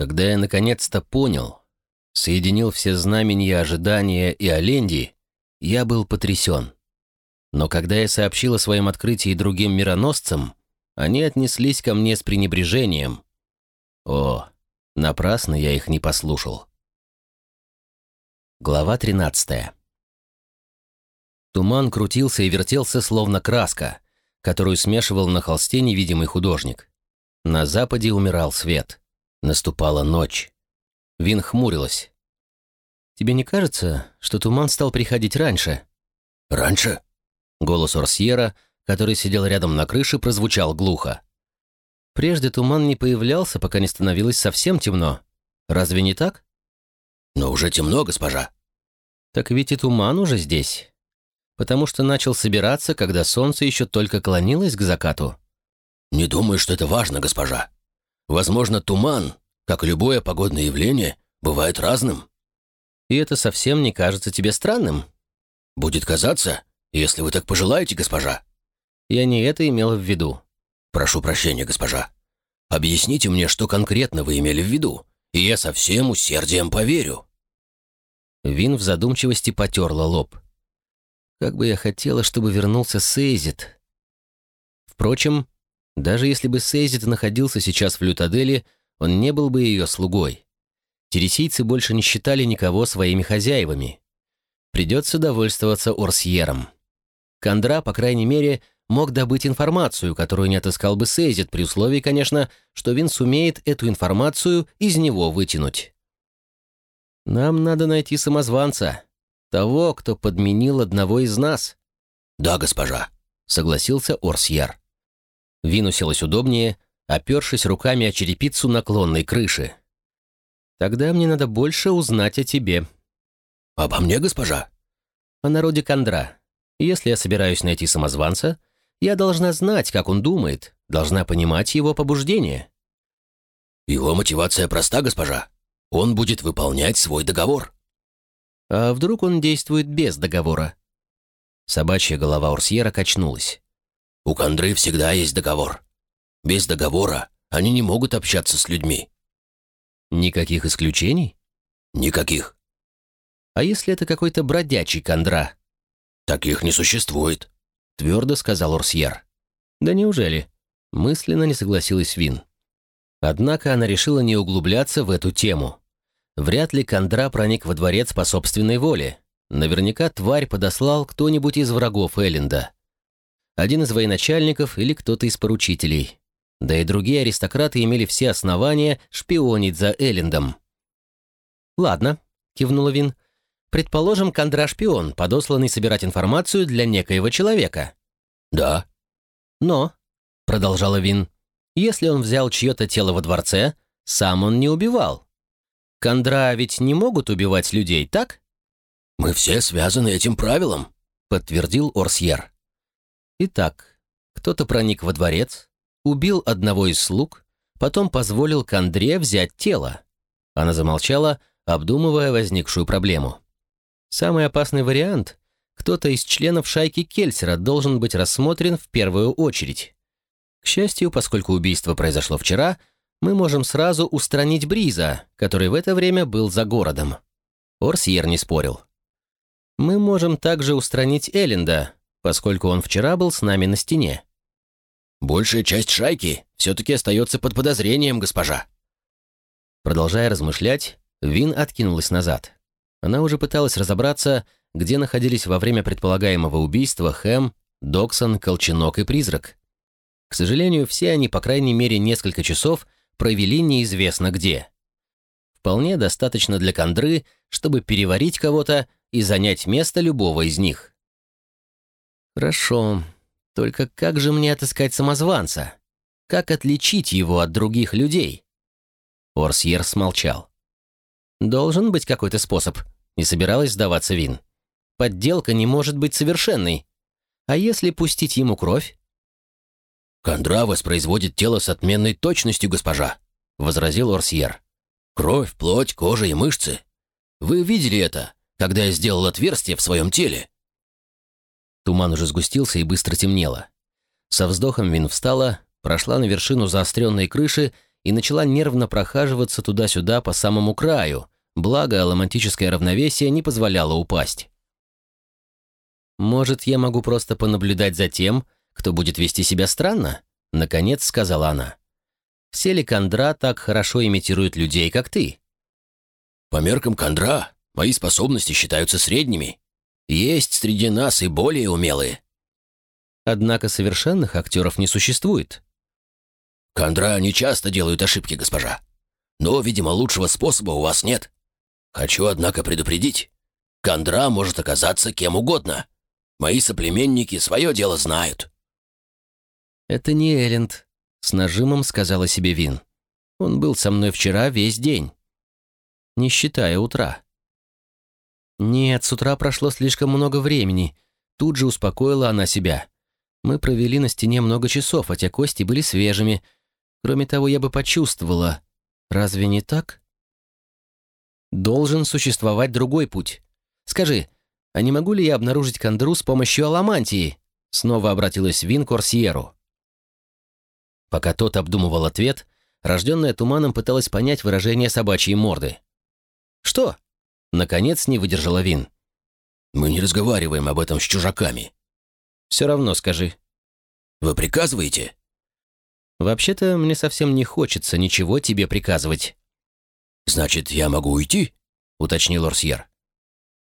Когда я наконец-то понял, соединил все знамения ожидания и Оленди, я был потрясен. Но когда я сообщил о своем открытии другим мироносцам, они отнеслись ко мне с пренебрежением. О, напрасно я их не послушал. Глава 13. Туман крутился и вертелся, словно краска, которую смешивал на холсте невидимый художник. На западе умирал свет. Наступала ночь. Вин хмурилась. «Тебе не кажется, что туман стал приходить раньше?» «Раньше?» Голос Орсьера, который сидел рядом на крыше, прозвучал глухо. «Прежде туман не появлялся, пока не становилось совсем темно. Разве не так?» «Но уже темно, госпожа». «Так ведь и туман уже здесь. Потому что начал собираться, когда солнце еще только клонилось к закату». «Не думаю, что это важно, госпожа. Возможно, туман, как и любое погодное явление, бывает разным». «И это совсем не кажется тебе странным?» «Будет казаться, если вы так пожелаете, госпожа». «Я не это имела в виду». «Прошу прощения, госпожа. Объясните мне, что конкретно вы имели в виду, и я со всем усердием поверю». Вин в задумчивости потерла лоб. «Как бы я хотела, чтобы вернулся Сейзит». Впрочем, даже если бы Сейзит находился сейчас в Лютаделе, он не был бы ее слугой. Тересийцы больше не считали никого своими хозяевами. Придется довольствоваться Орсьером. Кондра, по крайней мере, мог добыть информацию, которую не отыскал бы Сейзит, при условии, конечно, что Вин сумеет эту информацию из него вытянуть. «Нам надо найти самозванца, того, кто подменил одного из нас». «Да, госпожа», — согласился Орсьер. Вин уселась удобнее, опершись руками о черепицу наклонной крыши. «Тогда мне надо больше узнать о тебе». «Обо мне, госпожа?» «О народе Кондра. Если я собираюсь найти самозванца, я должна знать, как он думает, должна понимать его побуждение». «Его мотивация проста, госпожа. Он будет выполнять свой договор». «А вдруг он действует без договора?» Собачья голова Урсьера качнулась. У Кондры всегда есть договор. Без договора они не могут общаться с людьми. Никаких исключений? Никаких. А если это какой-то бродячий кондра? Таких не существует, твердо сказал Орсьер. Да неужели? Мысленно не согласилась Вин. Однако она решила не углубляться в эту тему. Вряд ли Кондра проник во дворец по собственной воле. Наверняка тварь подослал кто-нибудь из врагов Элленда один из военачальников или кто-то из поручителей. Да и другие аристократы имели все основания шпионить за Эллендом. «Ладно», — кивнула Вин. «Предположим, Кондра шпион, подосланный собирать информацию для некоего человека». «Да». «Но», — продолжала Вин, — «если он взял чье-то тело во дворце, сам он не убивал. Кондра ведь не могут убивать людей, так?» «Мы все связаны этим правилом», — подтвердил Орсьер. Итак, кто-то проник во дворец, убил одного из слуг, потом позволил Кондре взять тело. Она замолчала, обдумывая возникшую проблему. Самый опасный вариант — кто-то из членов шайки Кельсера должен быть рассмотрен в первую очередь. К счастью, поскольку убийство произошло вчера, мы можем сразу устранить Бриза, который в это время был за городом. Орсьер не спорил. Мы можем также устранить Элленда, поскольку он вчера был с нами на стене. Большая часть шайки все-таки остается под подозрением, госпожа. Продолжая размышлять, Вин откинулась назад. Она уже пыталась разобраться, где находились во время предполагаемого убийства Хэм, Доксон, Колченок и Призрак. К сожалению, все они, по крайней мере, несколько часов провели неизвестно где. Вполне достаточно для Кондры, чтобы переварить кого-то и занять место любого из них. Хорошо. Только как же мне отыскать самозванца? Как отличить его от других людей? Орсьер смолчал. Должен быть какой-то способ. Не собиралась сдаваться Вин. Подделка не может быть совершенной. А если пустить ему кровь? «Кондра воспроизводит тело с отменной точностью, госпожа», — возразил Орсьер. «Кровь, плоть, кожа и мышцы. Вы видели это, когда я сделал отверстие в своем теле?» Туман уже сгустился и быстро темнело. Со вздохом Вин встала, прошла на вершину заостренной крыши и начала нервно прохаживаться туда-сюда по самому краю, благо аломантическое равновесие не позволяло упасть. «Может, я могу просто понаблюдать за тем, кто будет вести себя странно?» — наконец сказала она. «Все ли кондра так хорошо имитируют людей, как ты?» «По меркам кондра мои способности считаются средними. Есть среди нас и более умелые». «Однако совершенных актеров не существует», Кондра не часто делают ошибки, госпожа. Но, видимо, лучшего способа у вас нет. Хочу, однако, предупредить. Кондра может оказаться кем угодно. Мои соплеменники свое дело знают». «Это не Элленд», — с нажимом сказала себе Вин. «Он был со мной вчера весь день, не считая утра». «Нет, с утра прошло слишком много времени», — тут же успокоила она себя. «Мы провели на стене много часов, а те кости были свежими, Кроме того, я бы почувствовала. Разве не так? Должен существовать другой путь. Скажи, а не могу ли я обнаружить Кандру с помощью аламантии? Снова обратилась Вин к. Пока тот обдумывал ответ, рожденная туманом пыталась понять выражение собачьей морды. «Что?» — наконец не выдержала Вин. «Мы не разговариваем об этом с чужаками». «Все равно скажи». «Вы приказываете?» «Вообще-то мне совсем не хочется ничего тебе приказывать». «Значит, я могу уйти?» — уточнил Орсьер.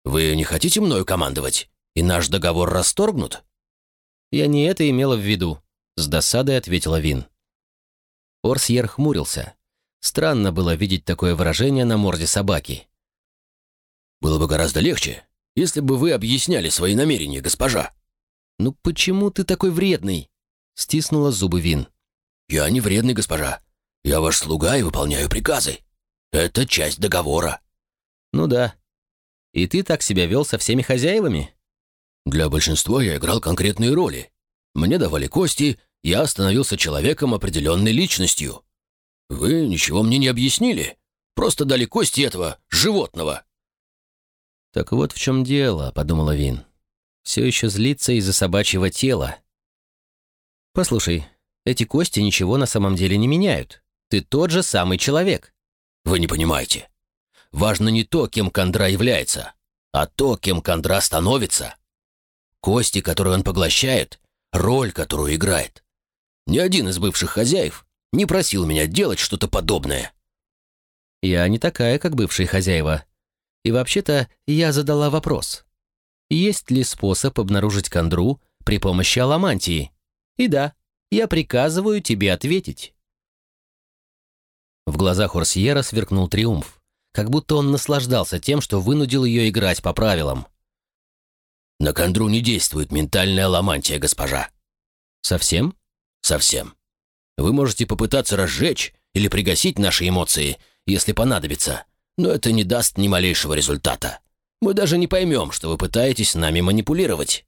«Вы не хотите мною командовать, и наш договор расторгнут?» «Я не это имела в виду», — с досадой ответила Вин. Орсьер хмурился. Странно было видеть такое выражение на морде собаки. «Было бы гораздо легче, если бы вы объясняли свои намерения, госпожа». «Ну почему ты такой вредный?» — стиснула зубы Вин. «Я не вредный, госпожа. Я ваш слуга и выполняю приказы. Это часть договора». «Ну да. И ты так себя вел со всеми хозяевами?» «Для большинства я играл конкретные роли. Мне давали кости, я становился человеком определенной личностью. Вы ничего мне не объяснили, просто дали кости этого животного». «Так вот в чем дело», — подумала Вин. «Все еще злится из-за собачьего тела». «Послушай, эти кости ничего на самом деле не меняют. Ты тот же самый человек». «Вы не понимаете. Важно не то, кем Кондра является, а то, кем Кондра становится. Кости, которые он поглощает, роль, которую играет. Ни один из бывших хозяев не просил меня делать что-то подобное». «Я не такая, как бывшие хозяева. И вообще-то я задала вопрос. Есть ли способ обнаружить Кондру при помощи аламантии? И да, я приказываю тебе ответить». В глазах Орсьера сверкнул триумф, как будто он наслаждался тем, что вынудил ее играть по правилам. «На кондру не действует ментальная ламантия, госпожа». «Совсем?» «Совсем. Вы можете попытаться разжечь или пригасить наши эмоции, если понадобится, но это не даст ни малейшего результата. Мы даже не поймем, что вы пытаетесь нами манипулировать».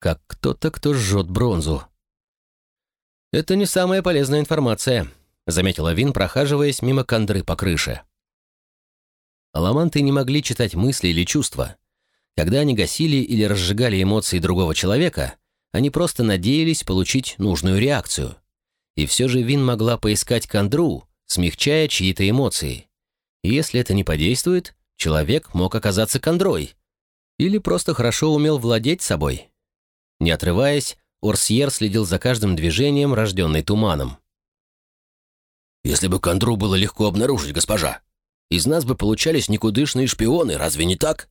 «Как кто-то, кто жжет бронзу», «Это не самая полезная информация», — заметила Вин, прохаживаясь мимо кондры по крыше. Аламанты не могли читать мысли или чувства. Когда они гасили или разжигали эмоции другого человека, они просто надеялись получить нужную реакцию. И все же Вин могла поискать кондру, смягчая чьи-то эмоции. Если это не подействует, человек мог оказаться кондрой. Или просто хорошо умел владеть собой. Не отрываясь, Орсьер следил за каждым движением, рожденной туманом. «Если бы Кондру было легко обнаружить, госпожа, из нас бы получались никудышные шпионы, разве не так?»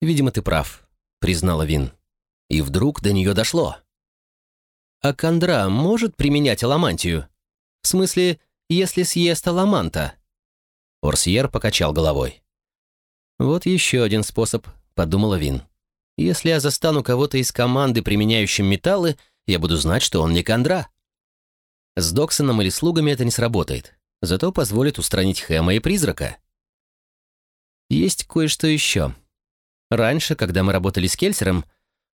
«Видимо, ты прав», — признала Вин. И вдруг до нее дошло. «А Кондра может применять аламантию? В смысле, если съест аламанта?» Орсьер покачал головой. «Вот еще один способ», — подумала Вин. Если я застану кого-то из команды, применяющим металлы, я буду знать, что он не кондра. С Доксоном или слугами это не сработает, зато позволит устранить Хэма и призрака. Есть кое-что еще. Раньше, когда мы работали с Кельсером,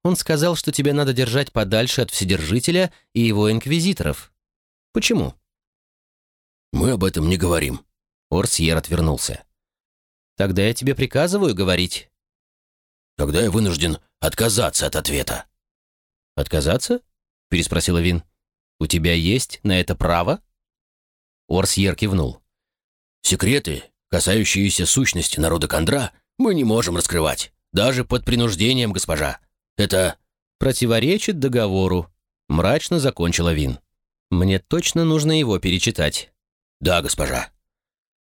он сказал, что тебе надо держать подальше от Вседержителя и его инквизиторов. Почему? Мы об этом не говорим. Орсьер отвернулся. Тогда я тебе приказываю говорить. Тогда я вынужден отказаться от ответа». «Отказаться?» — переспросила Вин. «У тебя есть на это право?» Орсьер кивнул. «Секреты, касающиеся сущности народа Кондра, мы не можем раскрывать, даже под принуждением, госпожа. Это...» «Противоречит договору», — мрачно закончила Вин. «Мне точно нужно его перечитать». «Да, госпожа».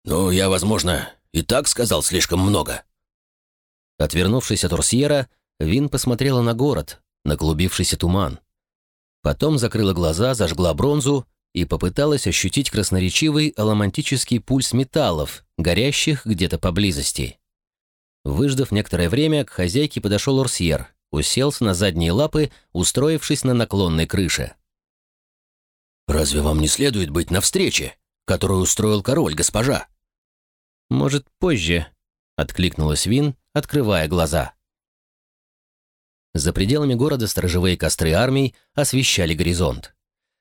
«Ну, я, возможно, и так сказал слишком много». Отвернувшись от Орсьера, Вин посмотрела на город, на клубившийся туман. Потом закрыла глаза, зажгла бронзу и попыталась ощутить красноречивый аламантический пульс металлов, горящих где-то поблизости. Выждав некоторое время, к хозяйке подошел Орсьер, уселся на задние лапы, устроившись на наклонной крыше. «Разве вам не следует быть на встрече, которую устроил король, госпожа?» «Может, позже», — откликнулась Вин, открывая глаза. За пределами города сторожевые костры армий освещали горизонт.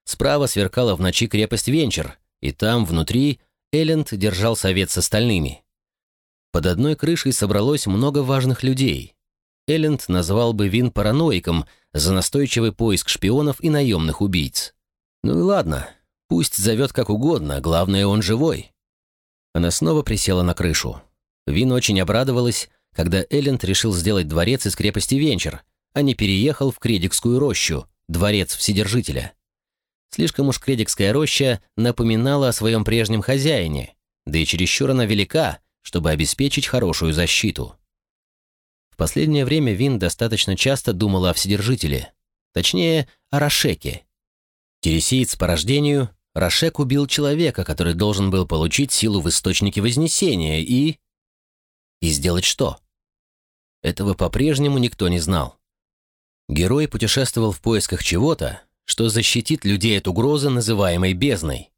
Справа сверкала в ночи крепость Венчер, и там, внутри, Элленд держал совет с остальными. Под одной крышей собралось много важных людей. Элленд назвал бы Вин параноиком за настойчивый поиск шпионов и наемных убийц. Ну и ладно, пусть зовет как угодно, главное, он живой. Она снова присела на крышу. Вин очень обрадовалась, когда Элленд решил сделать дворец из крепости Венчер, а не переехал в Кредикскую рощу, дворец Вседержителя. Слишком уж Кредикская роща напоминала о своем прежнем хозяине, да и чересчур она велика, чтобы обеспечить хорошую защиту. В последнее время Вин достаточно часто думала о Вседержителе, точнее, о Рашеке. Тересиец по рождению, Рашек убил человека, который должен был получить силу в Источнике Вознесения и... И сделать что? Этого по-прежнему никто не знал. Герой путешествовал в поисках чего-то, что защитит людей от угрозы, называемой бездной.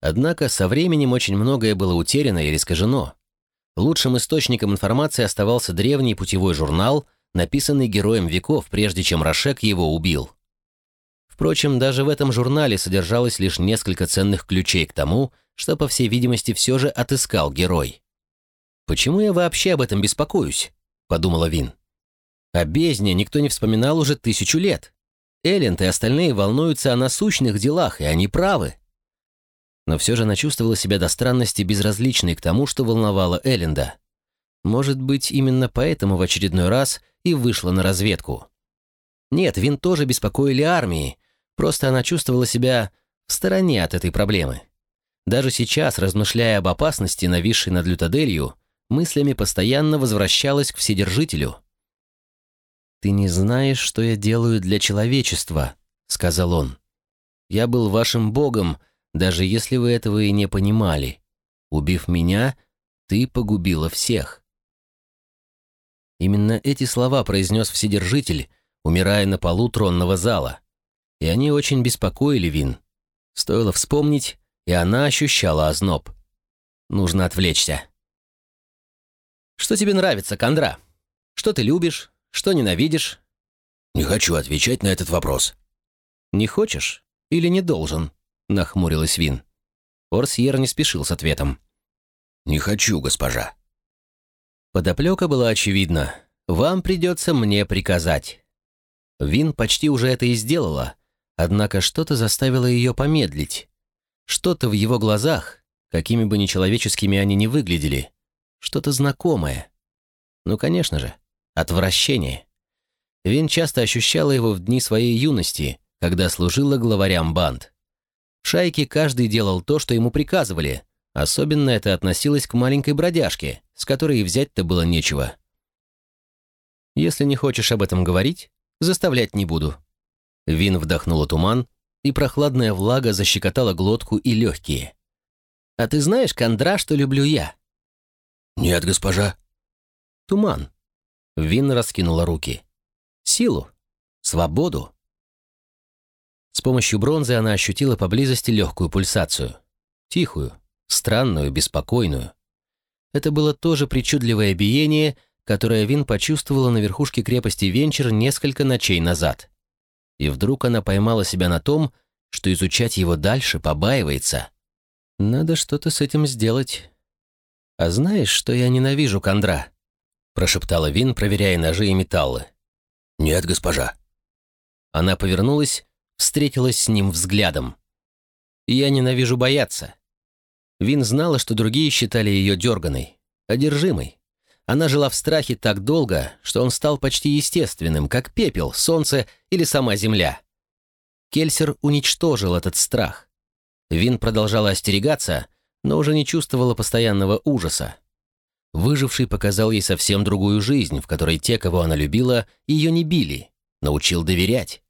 Однако со временем очень многое было утеряно или искажено. Лучшим источником информации оставался древний путевой журнал, написанный героем веков, прежде чем Рашек его убил. Впрочем, даже в этом журнале содержалось лишь несколько ценных ключей к тому, что, по всей видимости, все же отыскал герой. «Почему я вообще об этом беспокоюсь?» — подумала Вин. О бездне никто не вспоминал уже тысячу лет. Элленд и остальные волнуются о насущных делах, и они правы. Но все же она чувствовала себя до странности безразличной к тому, что волновало Элленда. Может быть, именно поэтому в очередной раз и вышла на разведку. Нет, Вин тоже беспокоили армии, просто она чувствовала себя в стороне от этой проблемы. Даже сейчас, размышляя об опасности, нависшей над Лютаделью, мыслями постоянно возвращалась к Вседержителю — «Ты не знаешь, что я делаю для человечества», — сказал он. «Я был вашим богом, даже если вы этого и не понимали. Убив меня, ты погубила всех». Именно эти слова произнес Вседержитель, умирая на полу тронного зала. И они очень беспокоили Вин. Стоило вспомнить, и она ощущала озноб. Нужно отвлечься. «Что тебе нравится, Кондра? Что ты любишь? Что ненавидишь?» «Не хочу отвечать на этот вопрос». «Не хочешь? Или не должен?» — нахмурилась Вин. Орсьер не спешил с ответом. «Не хочу, госпожа». Подоплека была очевидна. «Вам придется мне приказать». Вин почти уже это и сделала, однако что-то заставило ее помедлить. Что-то в его глазах, какими бы нечеловеческими они ни выглядели, что-то знакомое. Ну, конечно же, отвращение. Вин часто ощущала его в дни своей юности, когда служила главарям банд. В шайке каждый делал то, что ему приказывали, особенно это относилось к маленькой бродяжке, с которой и взять-то было нечего. «Если не хочешь об этом говорить, заставлять не буду». Вин вдохнула туман, и прохладная влага защекотала глотку и легкие. «А ты знаешь, Кондра, что люблю я?» «Нет, госпожа». «Туман. Вин раскинула руки. Силу. Свободу. С помощью бронзы она ощутила поблизости легкую пульсацию. Тихую, странную, беспокойную. Это было тоже причудливое биение, которое Вин почувствовала на верхушке крепости Венчер несколько ночей назад. И вдруг она поймала себя на том, что изучать его дальше побаивается. Надо что-то с этим сделать. А знаешь, что я ненавижу Кондра? прошептала Вин, проверяя ножи и металлы. «Нет, госпожа». Она повернулась, встретилась с ним взглядом. «Я ненавижу бояться. Вин знала, что другие считали ее дерганой, одержимой. Она жила в страхе так долго, что он стал почти естественным, как пепел, солнце или сама земля. Кельсер уничтожил этот страх. Вин продолжала остерегаться, но уже не чувствовала постоянного ужаса. Выживший показал ей совсем другую жизнь, в которой те, кого она любила, ее не били, научил доверять.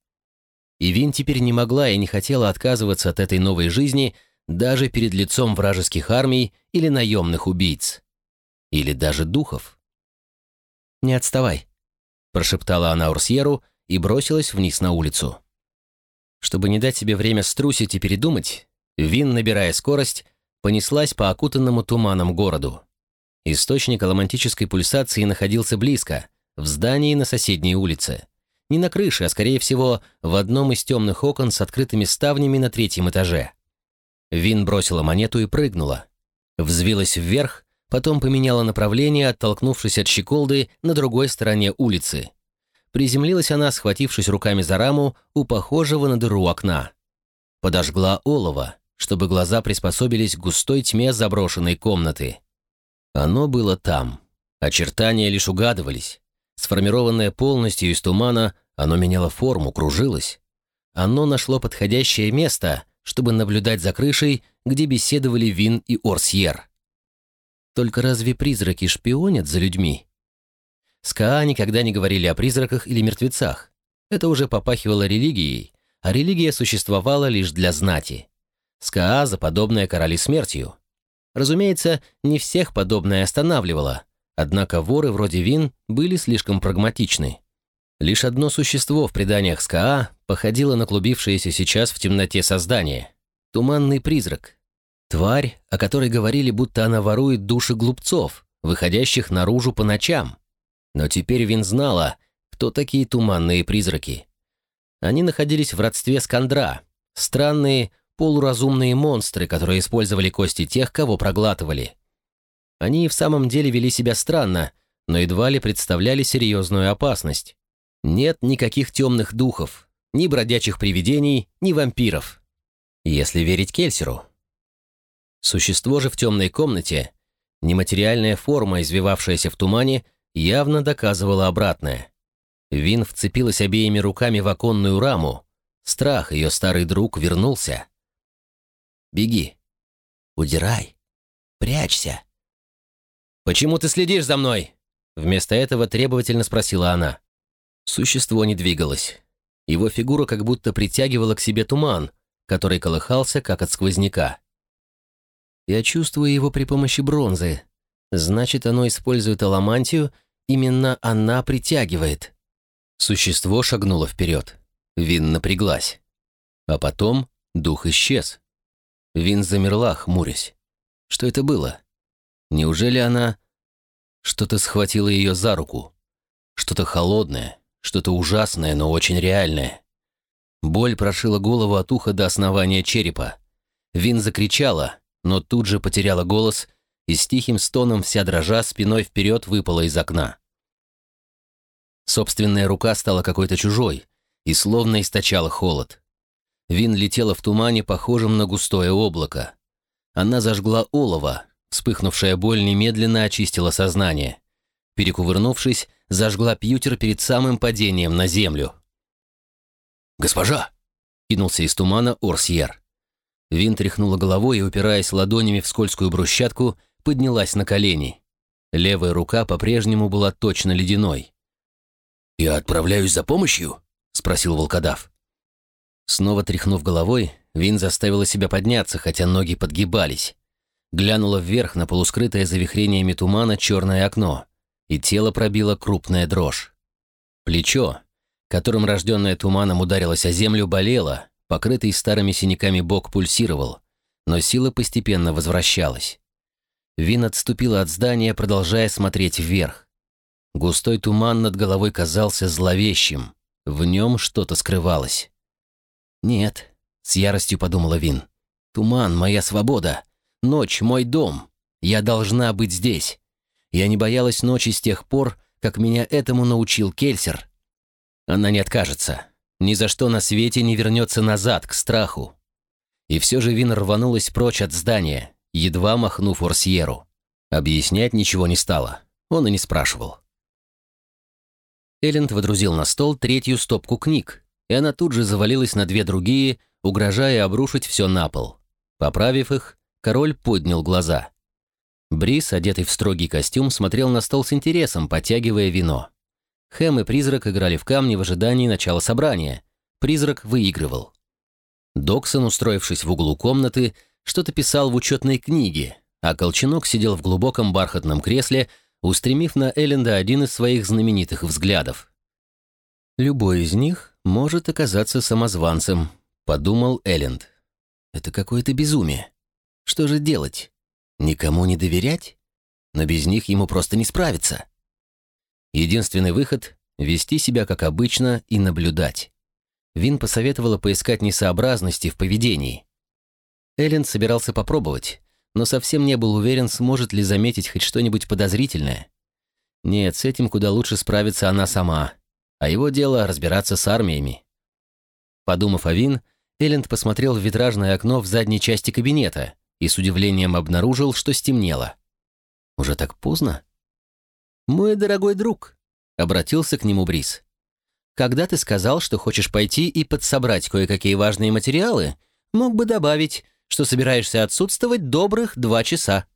И Вин теперь не могла и не хотела отказываться от этой новой жизни даже перед лицом вражеских армий или наемных убийц. Или даже духов. «Не отставай», — прошептала она Урсьеру и бросилась вниз на улицу. Чтобы не дать себе время струсить и передумать, Вин, набирая скорость, понеслась по окутанному туманом городу. Источник аламантической пульсации находился близко, в здании на соседней улице. Не на крыше, а скорее всего в одном из темных окон с открытыми ставнями на третьем этаже. Вин бросила монету и прыгнула. Взвилась вверх, потом поменяла направление, оттолкнувшись от щеколды на другой стороне улицы. Приземлилась она, схватившись руками за раму у похожего на дыру окна. Подожгла олово, чтобы глаза приспособились к густой тьме заброшенной комнаты. Оно было там. Очертания лишь угадывались. Сформированное полностью из тумана, оно меняло форму, кружилось. Оно нашло подходящее место, чтобы наблюдать за крышей, где беседовали Вин и Орсьер. Только разве призраки шпионят за людьми? СКА никогда не говорили о призраках или мертвецах. Это уже попахивало религией, а религия существовала лишь для знати. СКА за подобное карали смертью. Разумеется, не всех подобное останавливало, однако воры вроде Вин были слишком прагматичны. Лишь одно существо в преданиях СКА походило на клубившееся сейчас в темноте создание — туманный призрак. Тварь, о которой говорили, будто она ворует души глупцов, выходящих наружу по ночам. Но теперь Вин знала, кто такие туманные призраки. Они находились в родстве с Кондра, странные, полуразумные монстры, которые использовали кости тех, кого проглатывали. Они и в самом деле вели себя странно, но едва ли представляли серьезную опасность. Нет никаких темных духов, ни бродячих привидений, ни вампиров. Если верить Кельсеру. Существо же в темной комнате, нематериальная форма, извивавшаяся в тумане, явно доказывала обратное. Вин вцепилась обеими руками в оконную раму. Страх, ее старый друг, вернулся. «Беги. Удирай. Прячься». «Почему ты следишь за мной?» Вместо этого требовательно спросила она. Существо не двигалось. Его фигура как будто притягивала к себе туман, который колыхался, как от сквозняка. Я чувствую его при помощи бронзы. Значит, оно использует аламантию, именно она притягивает. Существо шагнуло вперед. Вин напряглась. А потом дух исчез. Вин замерла, хмурясь. Что это было? Неужели она... Что-то схватило ее за руку. Что-то холодное, что-то ужасное, но очень реальное. Боль прошила голову от уха до основания черепа. Вин закричала, но тут же потеряла голос и с тихим стоном вся дрожа спиной вперед выпала из окна. Собственная рука стала какой-то чужой и словно источала холод. Вин летела в тумане, похожем на густое облако. Она зажгла олово, вспыхнувшая боль немедленно очистила сознание. Перекувырнувшись, зажгла пьютер перед самым падением на землю. «Госпожа!» — кинулся из тумана Орсьер. Вин тряхнула головой и, упираясь ладонями в скользкую брусчатку, поднялась на колени. Левая рука по-прежнему была точно ледяной. «Я отправляюсь за помощью?» — спросил волкодав. Снова тряхнув головой, Вин заставила себя подняться, хотя ноги подгибались. Глянула вверх на полускрытое завихрениями тумана черное окно и тело пробило крупная дрожь. Плечо, которым рожденное туманом ударилось о землю, болело, покрытый старыми синяками бок пульсировал, но сила постепенно возвращалась. Вин отступила от здания, продолжая смотреть вверх. Густой туман над головой казался зловещим, в нем что-то скрывалось. «Нет», — с яростью подумала Вин, — «туман — моя свобода, ночь — мой дом, я должна быть здесь». Я не боялась ночи с тех пор, как меня этому научил Кельсер. Она не откажется. Ни за что на свете не вернется назад, к страху. И все же Вин рванулась прочь от здания, едва махнув Орсьеру. Объяснять ничего не стало. Он и не спрашивал. Элленд водрузил на стол третью стопку книг, и она тут же завалилась на две другие, угрожая обрушить все на пол. Поправив их, король поднял глаза. Брис, одетый в строгий костюм, смотрел на стол с интересом, потягивая вино. Хэм и Призрак играли в камни в ожидании начала собрания. Призрак выигрывал. Доксон, устроившись в углу комнаты, что-то писал в учетной книге, а Колченок сидел в глубоком бархатном кресле, устремив на Элленда один из своих знаменитых взглядов. «Любой из них может оказаться самозванцем», — подумал Элленд. «Это какое-то безумие. Что же делать? Никому не доверять? Но без них ему просто не справиться». Единственный выход — вести себя как обычно и наблюдать. Вин посоветовала поискать несообразности в поведении. Эллен собирался попробовать, но совсем не был уверен, сможет ли заметить хоть что-нибудь подозрительное. Нет, с этим куда лучше справиться она сама, а его дело разбираться с армиями. Подумав о Вин, Элленд посмотрел в витражное окно в задней части кабинета и с удивлением обнаружил, что стемнело. Уже так поздно? «Мой дорогой друг», — обратился к нему Брис. «Когда ты сказал, что хочешь пойти и подсобрать кое-какие важные материалы, мог бы добавить, что собираешься отсутствовать добрых два часа».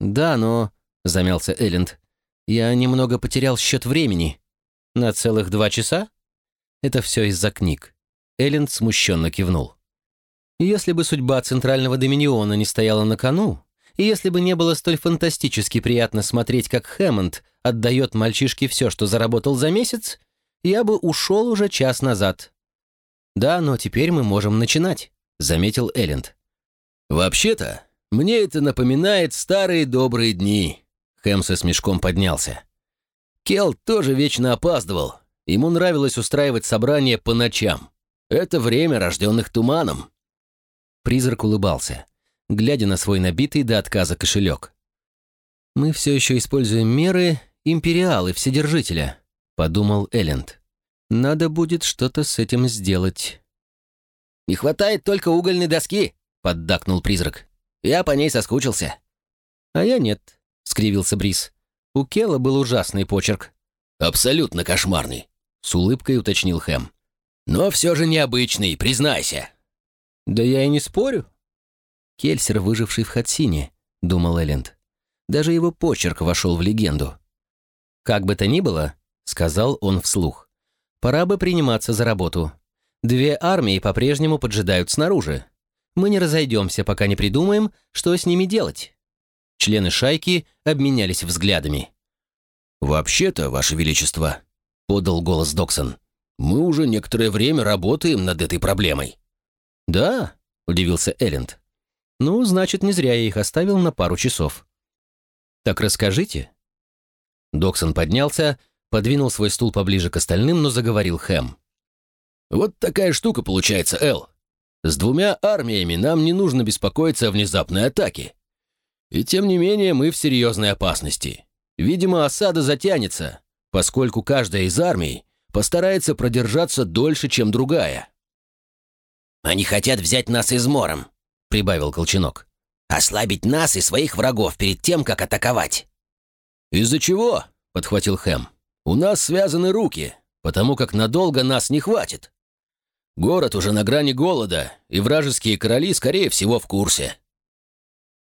«Да, но...» — замялся Элленд. «Я немного потерял счет времени». «На целых два часа?» «Это все из-за книг». Элленд смущенно кивнул. «Если бы судьба Центрального Доминиона не стояла на кону, и если бы не было столь фантастически приятно смотреть, как Хэммонд отдает мальчишке все, что заработал за месяц, я бы ушел уже час назад. «Да, но теперь мы можем начинать», — заметил Элленд. «Вообще-то, мне это напоминает старые добрые дни», — Хэм со смешком поднялся. Келл тоже вечно опаздывал. Ему нравилось устраивать собрания по ночам. Это время рожденных туманом. Призрак улыбался глядя на свой набитый до отказа кошелек. «Мы все еще используем меры империалы Вседержителя», — подумал Элленд. «Надо будет что-то с этим сделать». «Не хватает только угольной доски», — поддакнул призрак. «Я по ней соскучился». «А я нет», — скривился Брис. У Кела был ужасный почерк. «Абсолютно кошмарный», — с улыбкой уточнил Хэм. «Но все же необычный, признайся». «Да я и не спорю», Кельсер, выживший в Хатсине, думал Элленд. Даже его почерк вошел в легенду. «Как бы то ни было», — сказал он вслух, — «пора бы приниматься за работу. Две армии по-прежнему поджидают снаружи. Мы не разойдемся, пока не придумаем, что с ними делать». Члены шайки обменялись взглядами. «Вообще-то, Ваше Величество», — подал голос Доксон, — «мы уже некоторое время работаем над этой проблемой». «Да», — удивился Элленд. Ну, значит, не зря я их оставил на пару часов. Так расскажите. Доксон поднялся, подвинул свой стул поближе к остальным, но заговорил Хэм. Вот такая штука получается, Эл. С двумя армиями нам не нужно беспокоиться о внезапной атаке. И тем не менее мы в серьезной опасности. Видимо, осада затянется, поскольку каждая из армий постарается продержаться дольше, чем другая. «Они хотят взять нас измором», прибавил Колченок. «Ослабить нас и своих врагов перед тем, как атаковать». «Из-за чего?» — подхватил Хэм. «У нас связаны руки, потому как надолго нас не хватит. Город уже на грани голода, и вражеские короли, скорее всего, в курсе».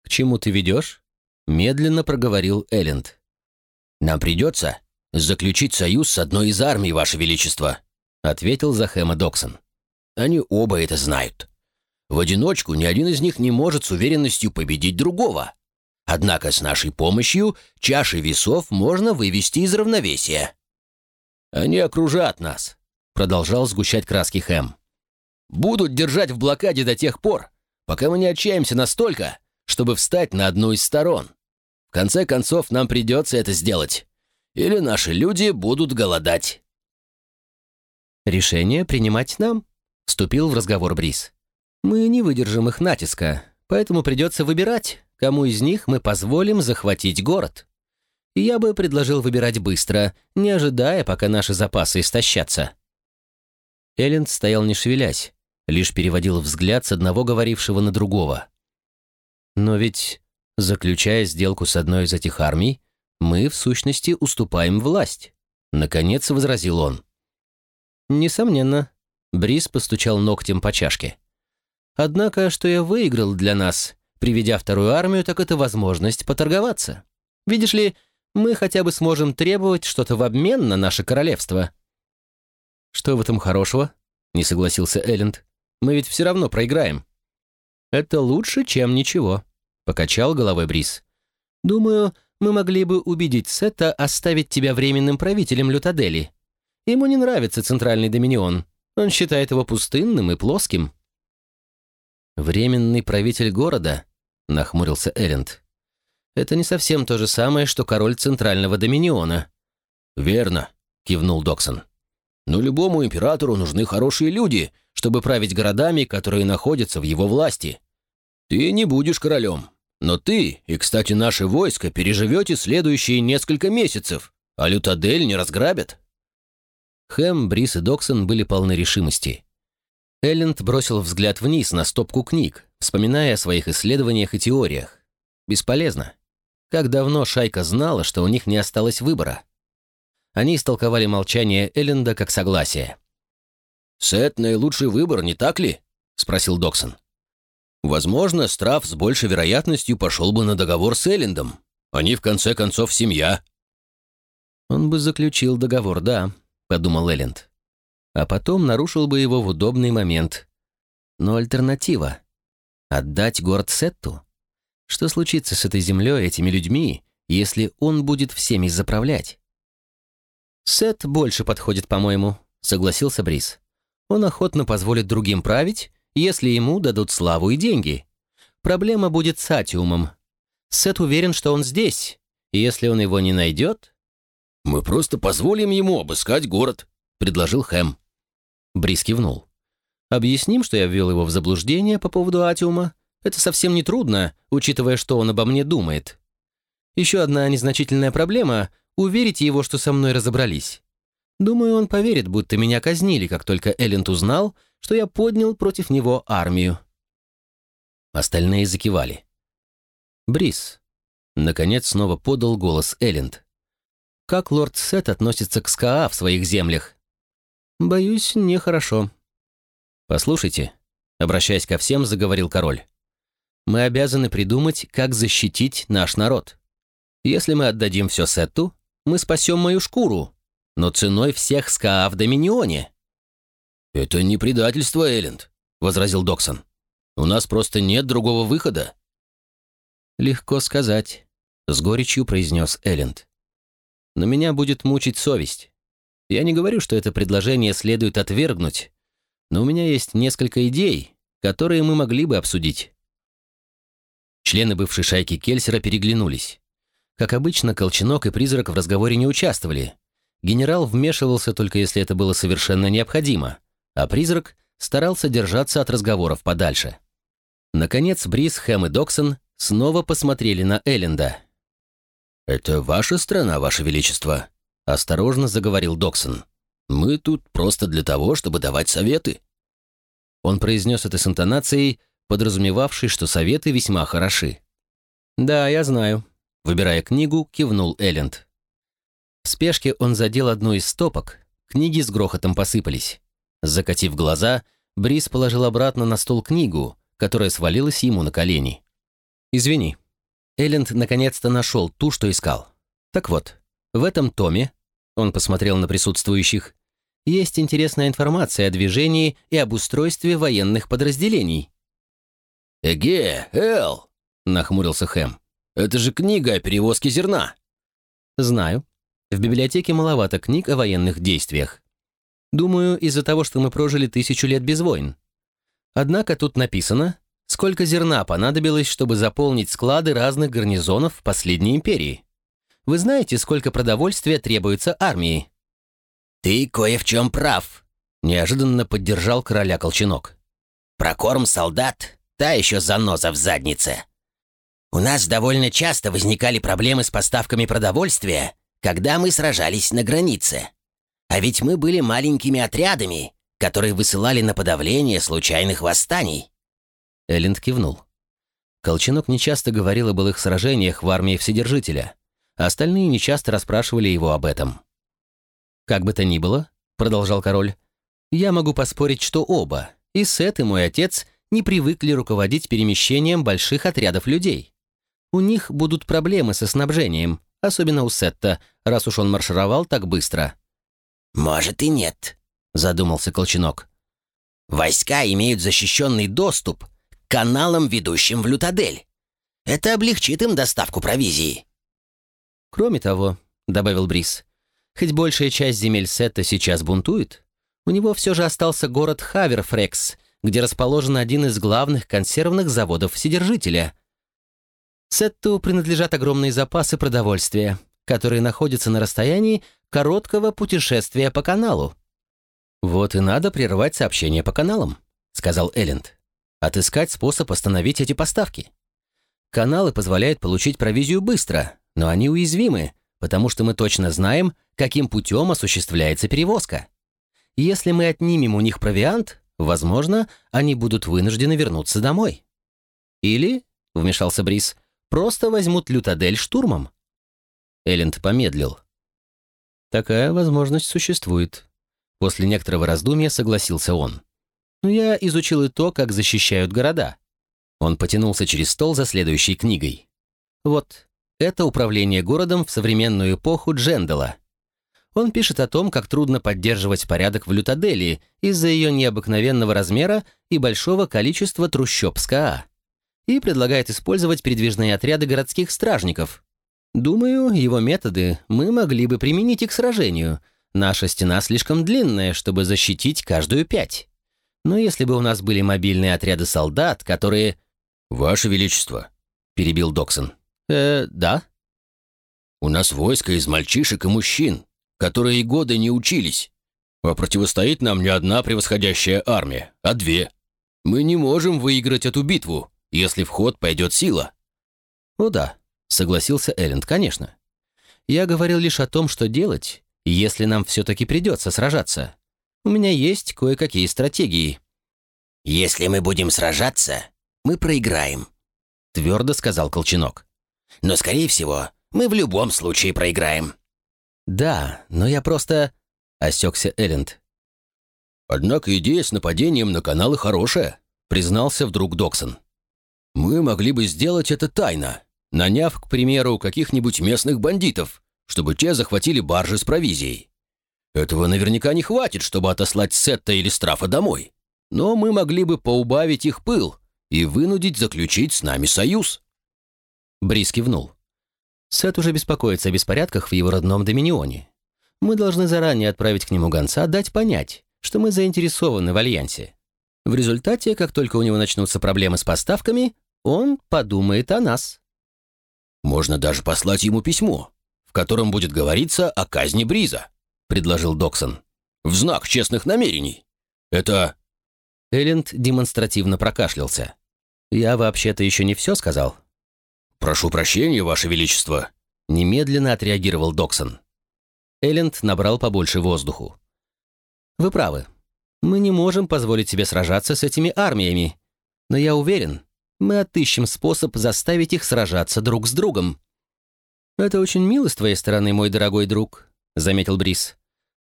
«К чему ты ведешь?» — медленно проговорил Элленд. «Нам придется заключить союз с одной из армий, Ваше Величество», — ответил за Хэма Доксон. «Они оба это знают». В одиночку ни один из них не может с уверенностью победить другого. Однако с нашей помощью чаши весов можно вывести из равновесия. «Они окружат нас», — продолжал сгущать краски Хэм. «Будут держать в блокаде до тех пор, пока мы не отчаемся настолько, чтобы встать на одну из сторон. В конце концов, нам придется это сделать. Или наши люди будут голодать». «Решение принимать нам», — вступил в разговор Брис. Мы не выдержим их натиска, поэтому придется выбирать, кому из них мы позволим захватить город. Я бы предложил выбирать быстро, не ожидая, пока наши запасы истощатся. Элленд стоял не шевелясь, лишь переводил взгляд с одного говорившего на другого. Но ведь, заключая сделку с одной из этих армий, мы, в сущности, уступаем власть. Наконец возразил он. Несомненно. Брис постучал ногтем по чашке. Однако, что я выиграл для нас, приведя вторую армию, так это возможность поторговаться. Видишь ли, мы хотя бы сможем требовать что-то в обмен на наше королевство. Что в этом хорошего? Не согласился Элленд. Мы ведь все равно проиграем. Это лучше, чем ничего, покачал головой Брис. Думаю, мы могли бы убедить Сета оставить тебя временным правителем Лютадели. Ему не нравится Центральный Доминион. Он считает его пустынным и плоским». «Временный правитель города?» — нахмурился Эренд. «Это не совсем то же самое, что король Центрального Доминиона». «Верно», — кивнул Доксон. «Но любому императору нужны хорошие люди, чтобы править городами, которые находятся в его власти. Ты не будешь королем, но ты и, кстати, наше войско переживете следующие несколько месяцев, а Лютадель не разграбят». Хэм, Брис и Доксон были полны решимости. Элленд бросил взгляд вниз на стопку книг, вспоминая о своих исследованиях и теориях. Бесполезно. Как давно шайка знала, что у них не осталось выбора? Они истолковали молчание Элленда как согласие. «Сет — наилучший выбор, не так ли?» — спросил Доксон. Возможно, Страф с большей вероятностью пошел бы на договор с Эллендом. Они, в конце концов, семья. «Он бы заключил договор, да», — подумал Элленд. «А потом нарушил бы его в удобный момент. Но альтернатива — отдать город Сетту? Что случится с этой землей, этими людьми, если он будет всеми заправлять?» «Сет больше подходит, по-моему», — согласился Брис. «Он охотно позволит другим править, если ему дадут славу и деньги. Проблема будет с Атиумом. Сет уверен, что он здесь, и если он его не найдет... «Мы просто позволим ему обыскать город», — предложил Хэм. Брис кивнул. «Объясним, что я ввел его в заблуждение по поводу Атиума. Это совсем не трудно, учитывая, что он обо мне думает. Еще одна незначительная проблема — уверить его, что со мной разобрались. Думаю, он поверит, будто меня казнили, как только Элленд узнал, что я поднял против него армию. Остальные закивали. Брис. Наконец снова подал голос Элленд. Как лорд Сет относится к СКА в своих землях? Боюсь, нехорошо. Послушайте, обращаясь ко всем, заговорил король. Мы обязаны придумать, как защитить наш народ. Если мы отдадим все Сетту, мы спасем мою шкуру, но ценой всех СКА в Доминионе. «Это не предательство, Элленд», — возразил Доксон. «У нас просто нет другого выхода». «Легко сказать», — с горечью произнес Элленд. «Но меня будет мучить совесть. Я не говорю, что это предложение следует отвергнуть, но у меня есть несколько идей, которые мы могли бы обсудить». Члены бывшей шайки Кельсера переглянулись. Как обычно, Колченок и Призрак в разговоре не участвовали. Генерал вмешивался только если это было совершенно необходимо а призрак старался держаться от разговоров подальше. Наконец, Брис, Хэм и Доксон снова посмотрели на Элленда. «Это ваша страна, ваше величество», — осторожно заговорил Доксон. «Мы тут просто для того, чтобы давать советы». Он произнес это с интонацией, подразумевавшей, что советы весьма хороши. «Да, я знаю», — выбирая книгу, кивнул Элленд. В спешке он задел одну из стопок, книги с грохотом посыпались. Закатив глаза, Брис положил обратно на стол книгу, которая свалилась ему на колени. «Извини». Элленд наконец-то нашел ту, что искал. Так вот, в этом томе, он посмотрел на присутствующих, есть интересная информация о движении и об устройстве военных подразделений. «Эге, Эл!» — нахмурился Хэм. «Это же книга о перевозке зерна!» «Знаю. В библиотеке маловато книг о военных действиях. Думаю, из-за того, что мы прожили тысячу лет без войн. Однако тут написано, сколько зерна понадобилось, чтобы заполнить склады разных гарнизонов в последней империи. Вы знаете, сколько продовольствия требуется армии?» «Ты кое в чем прав», — неожиданно поддержал короля Колченок. «Прокорм солдат — та еще заноза в заднице. У нас довольно часто возникали проблемы с поставками продовольствия, когда мы сражались на границе. А ведь мы были маленькими отрядами, которые высылали на подавление случайных восстаний». Элленд кивнул. Колченок нечасто говорил о былых сражениях в армии Вседержителя, остальные нечасто расспрашивали его об этом. «Как бы то ни было», — продолжал король, — «я могу поспорить, что оба, и Сет, и мой отец, не привыкли руководить перемещением больших отрядов людей. У них будут проблемы со снабжением, особенно у Сетта, раз уж он маршировал так быстро». «Может и нет», — задумался Колченок. «Войска имеют защищенный доступ к каналам, ведущим в Лютадель. Это облегчит им доставку провизии». «Кроме того», — добавил Брис, Хоть большая часть земель Сетта сейчас бунтует, у него все же остался город Хаверфрекс, где расположен один из главных консервных заводов Вседержителя. Сетту принадлежат огромные запасы продовольствия, которые находятся на расстоянии короткого путешествия по каналу. «Вот и надо прервать сообщение по каналам», — сказал Элленд. «Отыскать способ остановить эти поставки. Каналы позволяют получить провизию быстро, но они уязвимы, потому что мы точно знаем, каким путем осуществляется перевозка. Если мы отнимем у них провиант, возможно, они будут вынуждены вернуться домой. Или, — вмешался Брис, — просто возьмут Лютадель штурмом. Элленд помедлил. Такая возможность существует. После некоторого раздумья согласился он. Я изучил и то, как защищают города. Он потянулся через стол за следующей книгой. Вот, это управление городом в современную эпоху Джендала — он пишет о том, как трудно поддерживать порядок в Лютаделии из-за ее необыкновенного размера и большого количества трущоб СКА. И предлагает использовать передвижные отряды городских стражников. Думаю, его методы мы могли бы применить и к сражению. Наша стена слишком длинная, чтобы защитить каждую пять. Но если бы у нас были мобильные отряды солдат, которые... «Ваше Величество», — перебил Доксон. «Э, да?» «У нас войско из мальчишек и мужчин, которые годы не учились. А противостоит нам не одна превосходящая армия, а две. Мы не можем выиграть эту битву, если в ход пойдет сила». «О да», — согласился Элленд, — «конечно. Я говорил лишь о том, что делать, если нам все-таки придется сражаться. У меня есть кое-какие стратегии». «Если мы будем сражаться, мы проиграем», — твердо сказал Колченок. «Но, скорее всего, мы в любом случае проиграем». «Да, но я просто...» — осекся Элленд. «Однако идея с нападением на каналы хорошая», — признался вдруг Доксон. «Мы могли бы сделать это тайно, наняв, к примеру, каких-нибудь местных бандитов, чтобы те захватили баржи с провизией. Этого наверняка не хватит, чтобы отослать Сетта или Страфа домой. Но мы могли бы поубавить их пыл и вынудить заключить с нами союз». Брис кивнул. Сет уже беспокоится о беспорядках в его родном Доминионе. Мы должны заранее отправить к нему гонца, дать понять, что мы заинтересованы в альянсе. В результате, как только у него начнутся проблемы с поставками, он подумает о нас. «Можно даже послать ему письмо, в котором будет говориться о казни Бриза», — предложил Доксон. «В знак честных намерений. Это...» Элленд демонстративно прокашлялся. «Я вообще-то еще не все сказал. «Прошу прощения, Ваше Величество», — немедленно отреагировал Доксон. Элленд набрал побольше воздуху. «Вы правы. Мы не можем позволить себе сражаться с этими армиями. Но я уверен, мы отыщем способ заставить их сражаться друг с другом». «Это очень мило с твоей стороны, мой дорогой друг», — заметил Брис.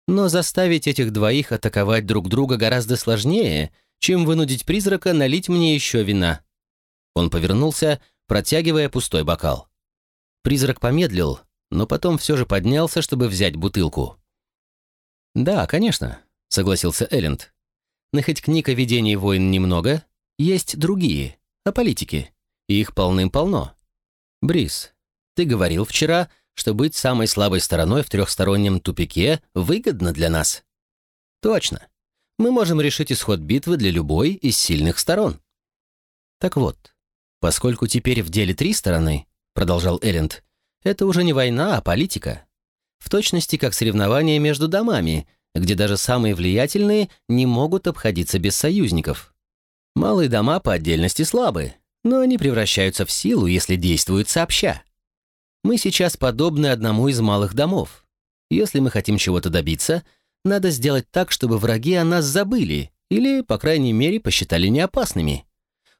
«Но заставить этих двоих атаковать друг друга гораздо сложнее, чем вынудить призрака налить мне еще вина». Он повернулся протягивая пустой бокал. Призрак помедлил, но потом все же поднялся, чтобы взять бутылку. «Да, конечно», — согласился Элленд. «Но хоть книг о ведении войн немного, есть другие, о политике, и их полным-полно. Брис, ты говорил вчера, что быть самой слабой стороной в трехстороннем тупике выгодно для нас. Точно. Мы можем решить исход битвы для любой из сильных сторон. Так вот, «Поскольку теперь в деле три стороны», — продолжал Элленд, «это уже не война, а политика. В точности как соревнования между домами, где даже самые влиятельные не могут обходиться без союзников. Малые дома по отдельности слабы, но они превращаются в силу, если действуют сообща. Мы сейчас подобны одному из малых домов. Если мы хотим чего-то добиться, надо сделать так, чтобы враги о нас забыли или, по крайней мере, посчитали неопасными.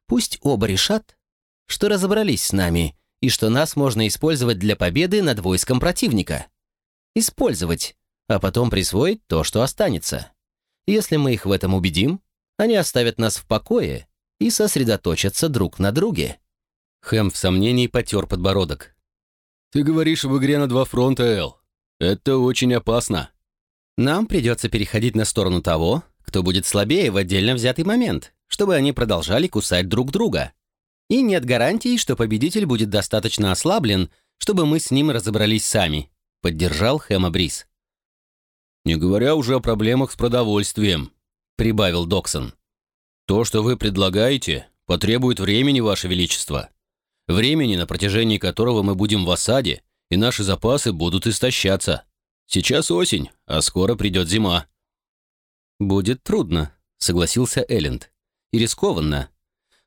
Пусть оба решат, что разобрались с нами и что нас можно использовать для победы над войском противника. Использовать, а потом присвоить то, что останется. Если мы их в этом убедим, они оставят нас в покое и сосредоточатся друг на друге». Хэм в сомнении потер подбородок. «Ты говоришь в игре на два фронта, Эл. Это очень опасно». «Нам придется переходить на сторону того, кто будет слабее в отдельно взятый момент, чтобы они продолжали кусать друг друга. И нет гарантий, что победитель будет достаточно ослаблен, чтобы мы с ним разобрались сами», — поддержал Хэма Брис. «Не говоря уже о проблемах с продовольствием», — прибавил Доксон. «То, что вы предлагаете, потребует времени, Ваше Величество. Времени, на протяжении которого мы будем в осаде, и наши запасы будут истощаться. Сейчас осень, а скоро придет зима». «Будет трудно», — согласился Элленд. «И рискованно.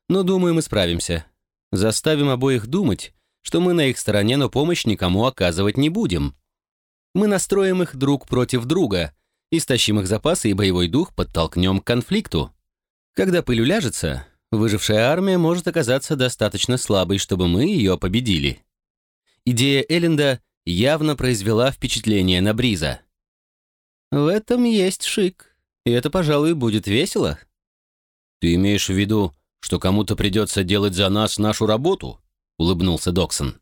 Но, думаю, мы справимся. Заставим обоих думать, что мы на их стороне, но помощь никому оказывать не будем. Мы настроим их друг против друга, истощим их запасы и боевой дух подтолкнем к конфликту. Когда пыль уляжется, выжившая армия может оказаться достаточно слабой, чтобы мы ее победили. Идея Элленда явно произвела впечатление на Бриза. «В этом есть шик, и это, пожалуй, будет весело». «Ты имеешь в виду, что кому-то придется делать за нас нашу работу?» — улыбнулся Доксон.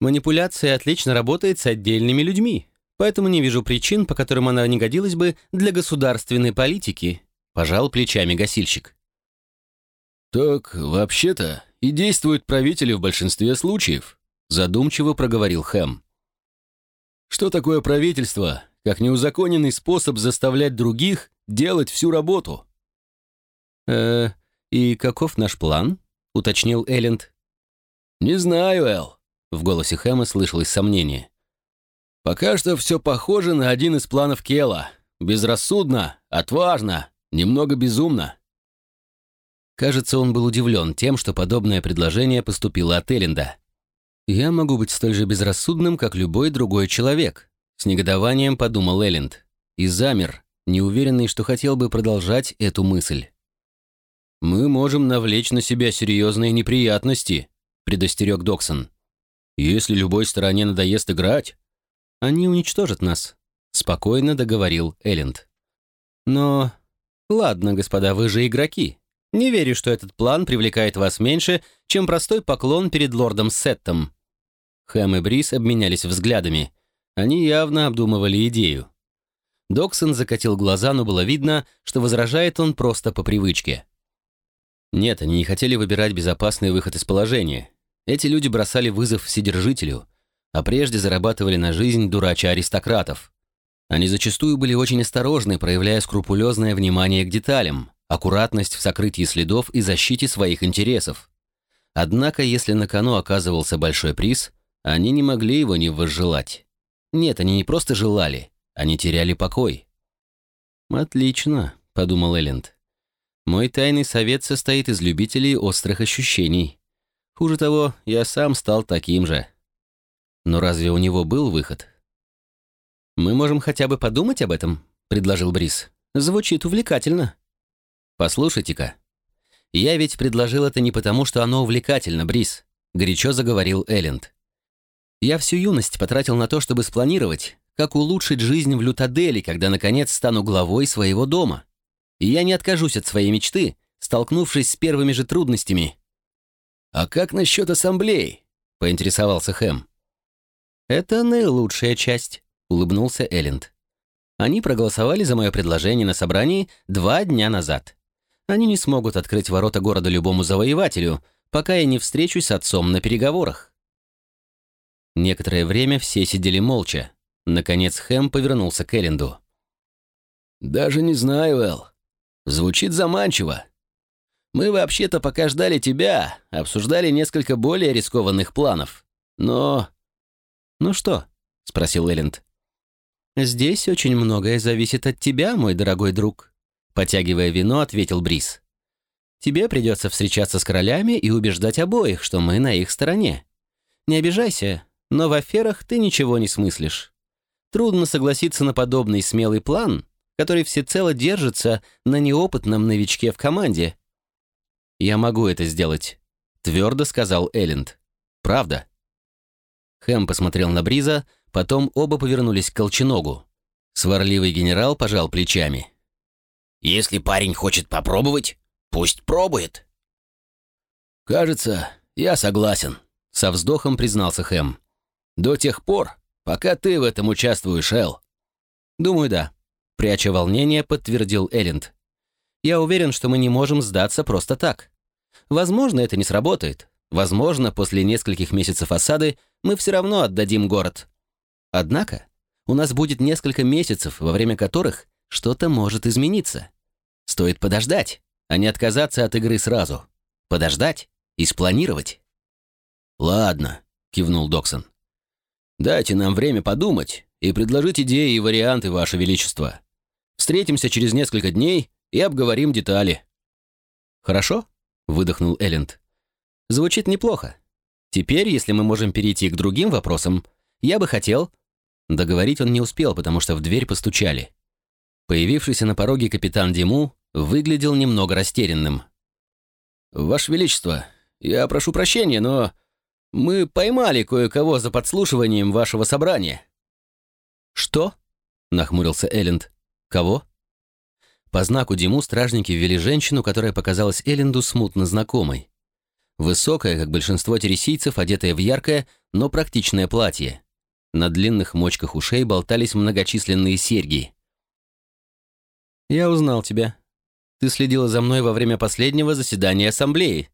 «Манипуляция отлично работает с отдельными людьми, поэтому не вижу причин, по которым она не годилась бы для государственной политики», — пожал плечами гасильщик. «Так, вообще-то, и действуют правители в большинстве случаев», — задумчиво проговорил Хэм. «Что такое правительство, как неузаконенный способ заставлять других делать всю работу?» «Э, и каков наш план?» — уточнил Элленд. «Не знаю, Эл», — в голосе Хэма слышалось сомнение. «Пока что все похоже на один из планов Кела. Безрассудно, отважно, немного безумно». Кажется, он был удивлен тем, что подобное предложение поступило от Элленда. «Я могу быть столь же безрассудным, как любой другой человек», — с негодованием подумал Элленд. И замер, неуверенный, что хотел бы продолжать эту мысль. «Мы можем навлечь на себя серьезные неприятности», — предостерег Доксон. «Если любой стороне надоест играть...» «Они уничтожат нас», — спокойно договорил Элленд. «Но... Ладно, господа, вы же игроки. Не верю, что этот план привлекает вас меньше, чем простой поклон перед лордом Сеттом». Хэм и Брис обменялись взглядами. Они явно обдумывали идею. Доксон закатил глаза, но было видно, что возражает он просто по привычке. Нет, они не хотели выбирать безопасный выход из положения. Эти люди бросали вызов Вседержителю, а прежде зарабатывали на жизнь дурача аристократов. Они зачастую были очень осторожны, проявляя скрупулезное внимание к деталям, аккуратность в сокрытии следов и защите своих интересов. Однако, если на кону оказывался большой приз, они не могли его не возжелать. Нет, они не просто желали, они теряли покой. «Отлично», — подумал Элленд. «Мой тайный совет состоит из любителей острых ощущений. Хуже того, я сам стал таким же». Но разве у него был выход? «Мы можем хотя бы подумать об этом», — предложил Брис. «Звучит увлекательно». «Послушайте-ка. Я ведь предложил это не потому, что оно увлекательно, Брис», — горячо заговорил Элленд. «Я всю юность потратил на то, чтобы спланировать, как улучшить жизнь в Лютадели, когда, наконец, стану главой своего дома. И я не откажусь от своей мечты, столкнувшись с первыми же трудностями». «А как насчет ассамблеи?» — поинтересовался Хэм. «Это наилучшая часть», — улыбнулся Элленд. Они проголосовали за мое предложение на собрании два дня назад. Они не смогут открыть ворота города любому завоевателю, пока я не встречусь с отцом на переговорах. Некоторое время все сидели молча. Наконец Хэм повернулся к Элленду. «Даже не знаю, Эл. Звучит заманчиво. Мы вообще-то пока ждали тебя, обсуждали несколько более рискованных планов. Но...» «Ну что?» — спросил Элленд. «Здесь очень многое зависит от тебя, мой дорогой друг», Потягивая вино, ответил Брис. «Тебе придется встречаться с королями и убеждать обоих, что мы на их стороне. Не обижайся, но в аферах ты ничего не смыслишь. Трудно согласиться на подобный смелый план, который всецело держится на неопытном новичке в команде. Я могу это сделать», — твердо сказал Элленд. «Правда». Хэм посмотрел на Бриза, потом оба повернулись к Колченогу. Сварливый генерал пожал плечами. «Если парень хочет попробовать, пусть пробует». «Кажется, я согласен», — со вздохом признался Хэм. «До тех пор, пока ты в этом участвуешь, Эл». «Думаю, да», — пряча волнение, подтвердил Элленд. «Я уверен, что мы не можем сдаться просто так. Возможно, это не сработает. Возможно, после нескольких месяцев осады мы все равно отдадим город. Однако у нас будет несколько месяцев, во время которых что-то может измениться. Стоит подождать, а не отказаться от игры сразу. Подождать и спланировать. «Ладно», — кивнул Доксон. «Дайте нам время подумать и предложить идеи и варианты, Ваше Величество. Встретимся через несколько дней и обговорим детали». «Хорошо?» — выдохнул Элленд. «Звучит неплохо. Теперь, если мы можем перейти к другим вопросам, я бы хотел...» Договорить он не успел, потому что в дверь постучали. Появившийся на пороге капитан Диму выглядел немного растерянным. «Ваше Величество, я прошу прощения, но мы поймали кое-кого за подслушиванием вашего собрания». «Что?» — нахмурился Элленд. «Кого?» По знаку Диму стражники ввели женщину, которая показалась Элленду смутно знакомой. Высокая, как большинство тересийцев, одетая в яркое, но практичное платье. На длинных мочках ушей болтались многочисленные серьги. «Я узнал тебя. Ты следила за мной во время последнего заседания ассамблеи».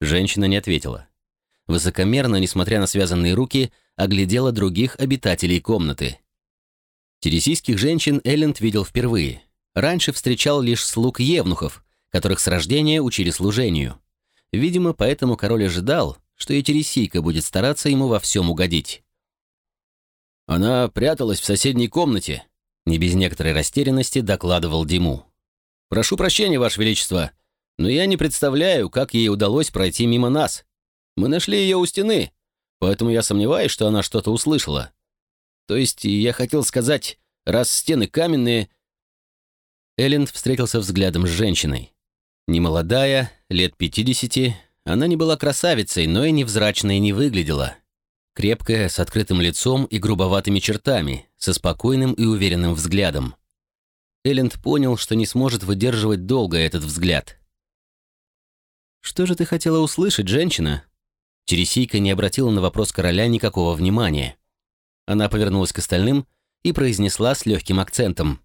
Женщина не ответила. Высокомерно, несмотря на связанные руки, оглядела других обитателей комнаты. Тересийских женщин Элленд видел впервые. Раньше встречал лишь слуг евнухов, которых с рождения учили служению. Видимо, поэтому король ожидал, что и Тересийка будет стараться ему во всем угодить. «Она пряталась в соседней комнате», — не без некоторой растерянности докладывал Диму. «Прошу прощения, Ваше Величество, но я не представляю, как ей удалось пройти мимо нас. Мы нашли ее у стены, поэтому я сомневаюсь, что она что-то услышала. То есть я хотел сказать, раз стены каменные...» Элленд встретился взглядом с женщиной. Немолодая, лет пятидесяти, она не была красавицей, но и невзрачной не выглядела. Крепкая, с открытым лицом и грубоватыми чертами, со спокойным и уверенным взглядом. Элленд понял, что не сможет выдерживать долго этот взгляд. «Что же ты хотела услышать, женщина?» Тересийка не обратила на вопрос короля никакого внимания. Она повернулась к остальным и произнесла с легким акцентом.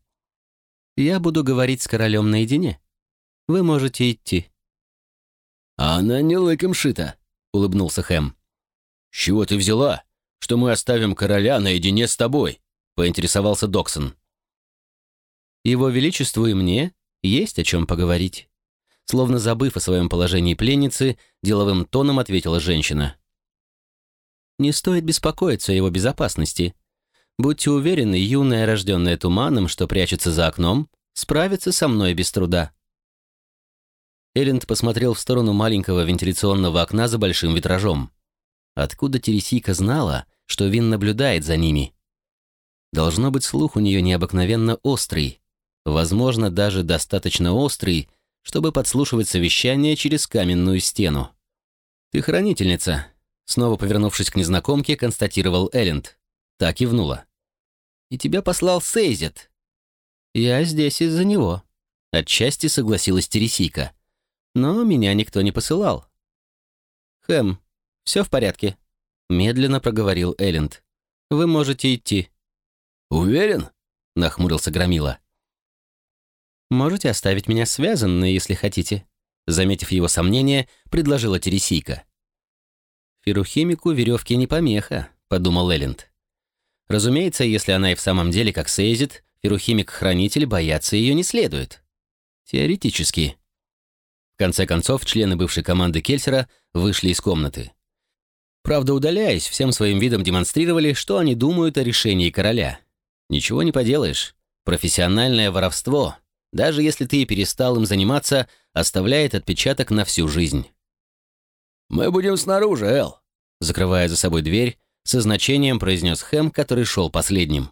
«Я буду говорить с королем наедине. Вы можете идти». «А она не лыком шита», — улыбнулся Хэм. «С чего ты взяла, что мы оставим короля наедине с тобой?» — поинтересовался Доксон. «Его Величеству и мне есть о чем поговорить». Словно забыв о своем положении пленницы, деловым тоном ответила женщина. «Не стоит беспокоиться о его безопасности. Будьте уверены, юная, рожденная туманом, что прячется за окном, справится со мной без труда». Элленд посмотрел в сторону маленького вентиляционного окна за большим витражом. Откуда Тересийка знала, что Вин наблюдает за ними? Должно быть, слух у нее необыкновенно острый. Возможно, даже достаточно острый, чтобы подслушивать совещание через каменную стену. «Ты хранительница», — снова повернувшись к незнакомке, констатировал Элленд. Так и внула. «И тебя послал Сейзет». «Я здесь из-за него», — отчасти согласилась Тересийка. «Но меня никто не посылал». «Хэм, все в порядке?» — медленно проговорил Элленд. «Вы можете идти». «Уверен?» — нахмурился Громила. «Можете оставить меня связанной, если хотите», — заметив его сомнение, предложила Тересийка. «Ферухимику веревки не помеха», — подумал Элленд. Разумеется, если она и в самом деле как Сейзит, Ферухимик-хранитель бояться ее не следует. Теоретически. В конце концов, члены бывшей команды Кельсера вышли из комнаты. Правда, удаляясь, всем своим видом демонстрировали, что они думают о решении короля. Ничего не поделаешь. Профессиональное воровство даже если ты и перестал им заниматься, оставляет отпечаток на всю жизнь. «Мы будем снаружи, Эл», закрывая за собой дверь, со значением произнес Хэм, который шел последним.